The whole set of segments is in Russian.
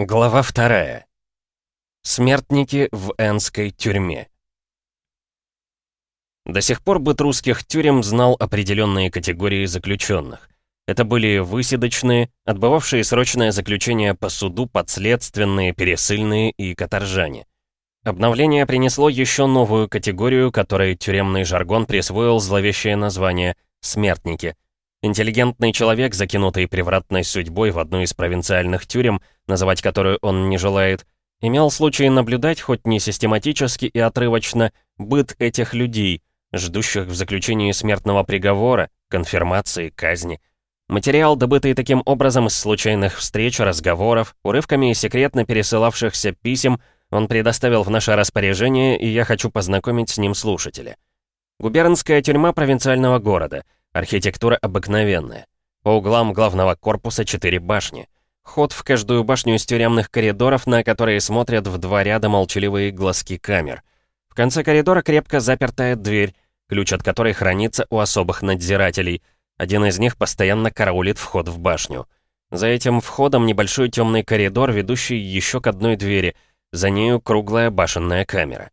Глава вторая. Смертники в Энской тюрьме. До сих пор быт русских тюрем знал определенные категории заключенных. Это были выседочные, отбывавшие срочное заключение по суду, подследственные, пересыльные и каторжане. Обновление принесло еще новую категорию, которой тюремный жаргон присвоил зловещее название «смертники», Интеллигентный человек, закинутый превратной судьбой в одну из провинциальных тюрем, называть которую он не желает, имел случай наблюдать, хоть не систематически и отрывочно, быт этих людей, ждущих в заключении смертного приговора, конфирмации, казни. Материал, добытый таким образом из случайных встреч, разговоров, урывками и секретно пересылавшихся писем, он предоставил в наше распоряжение, и я хочу познакомить с ним слушателя. Губернская тюрьма провинциального города — Архитектура обыкновенная. По углам главного корпуса четыре башни. Ход в каждую башню из тюремных коридоров, на которые смотрят в два ряда молчаливые глазки камер. В конце коридора крепко запертая дверь, ключ от которой хранится у особых надзирателей. Один из них постоянно караулит вход в башню. За этим входом небольшой темный коридор, ведущий еще к одной двери. За нею круглая башенная камера.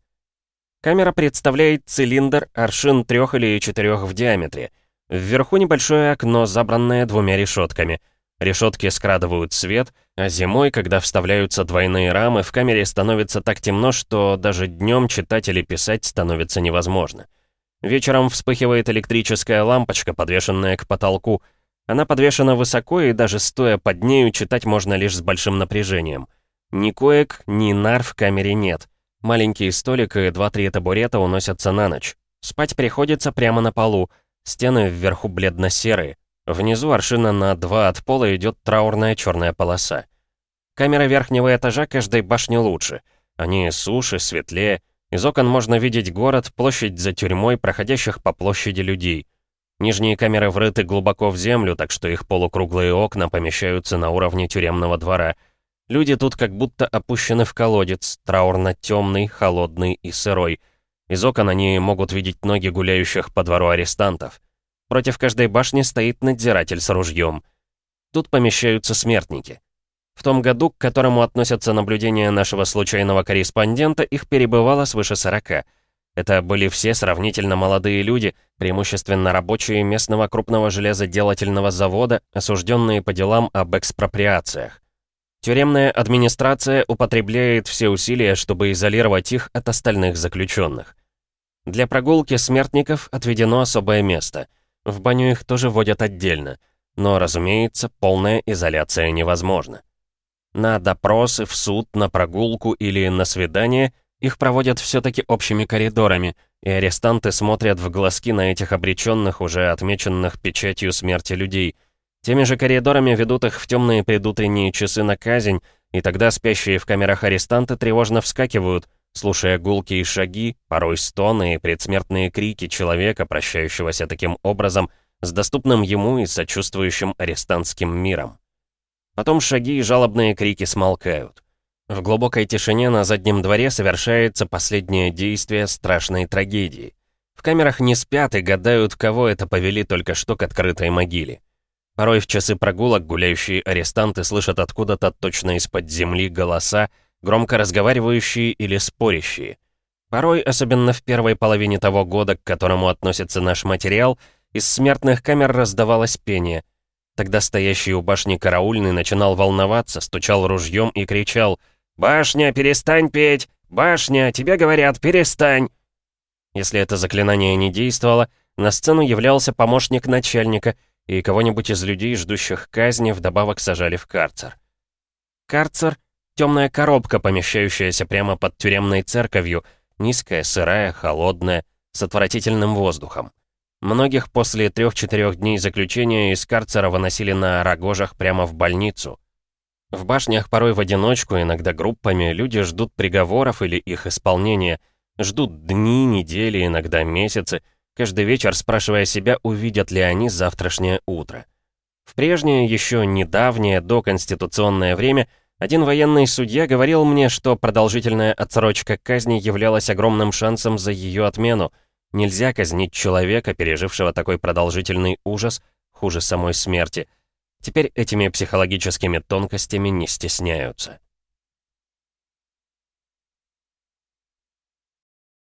Камера представляет цилиндр аршин трех или четырех в диаметре — Вверху небольшое окно, забранное двумя решетками. Решетки скрадывают свет, а зимой, когда вставляются двойные рамы, в камере становится так темно, что даже днем читать или писать становится невозможно. Вечером вспыхивает электрическая лампочка, подвешенная к потолку. Она подвешена высоко, и даже стоя под нею читать можно лишь с большим напряжением. Ни коек, ни нар в камере нет. Маленький столик и два-три табурета уносятся на ночь. Спать приходится прямо на полу — Стены вверху бледно-серые. Внизу аршина на два от пола идет траурная черная полоса. Камера верхнего этажа каждой башни лучше. Они суше, светлее. Из окон можно видеть город, площадь за тюрьмой, проходящих по площади людей. Нижние камеры врыты глубоко в землю, так что их полукруглые окна помещаются на уровне тюремного двора. Люди тут как будто опущены в колодец, траурно-темный, холодный и сырой — из окон они могут видеть ноги гуляющих по двору арестантов. Против каждой башни стоит надзиратель с ружьем. Тут помещаются смертники. В том году, к которому относятся наблюдения нашего случайного корреспондента, их перебывало свыше 40. Это были все сравнительно молодые люди, преимущественно рабочие местного крупного железоделательного завода, осужденные по делам об экспроприациях. Тюремная администрация употребляет все усилия, чтобы изолировать их от остальных заключенных. Для прогулки смертников отведено особое место. В баню их тоже водят отдельно. Но, разумеется, полная изоляция невозможна. На допросы, в суд, на прогулку или на свидание их проводят все-таки общими коридорами, и арестанты смотрят в глазки на этих обреченных, уже отмеченных печатью смерти людей – Теми же коридорами ведут их в темные предутренние часы на казнь, и тогда спящие в камерах арестанты тревожно вскакивают, слушая гулкие шаги, порой стоны и предсмертные крики человека, прощающегося таким образом с доступным ему и сочувствующим арестантским миром. Потом шаги и жалобные крики смолкают. В глубокой тишине на заднем дворе совершается последнее действие страшной трагедии. В камерах не спят и гадают, кого это повели только что к открытой могиле. Порой в часы прогулок гуляющие арестанты слышат откуда-то точно из-под земли голоса, громко разговаривающие или спорящие. Порой, особенно в первой половине того года, к которому относится наш материал, из смертных камер раздавалось пение. Тогда стоящий у башни караульный начинал волноваться, стучал ружьем и кричал «Башня, перестань петь! Башня, тебе говорят, перестань!» Если это заклинание не действовало, на сцену являлся помощник начальника — и кого-нибудь из людей, ждущих казни, вдобавок сажали в карцер. Карцер — темная коробка, помещающаяся прямо под тюремной церковью, низкая, сырая, холодная, с отвратительным воздухом. Многих после трех-четырех дней заключения из карцера выносили на рогожах прямо в больницу. В башнях порой в одиночку, иногда группами, люди ждут приговоров или их исполнения, ждут дни, недели, иногда месяцы, каждый вечер спрашивая себя, увидят ли они завтрашнее утро. В прежнее, еще недавнее, доконституционное время, один военный судья говорил мне, что продолжительная отсрочка казни являлась огромным шансом за ее отмену. Нельзя казнить человека, пережившего такой продолжительный ужас, хуже самой смерти. Теперь этими психологическими тонкостями не стесняются.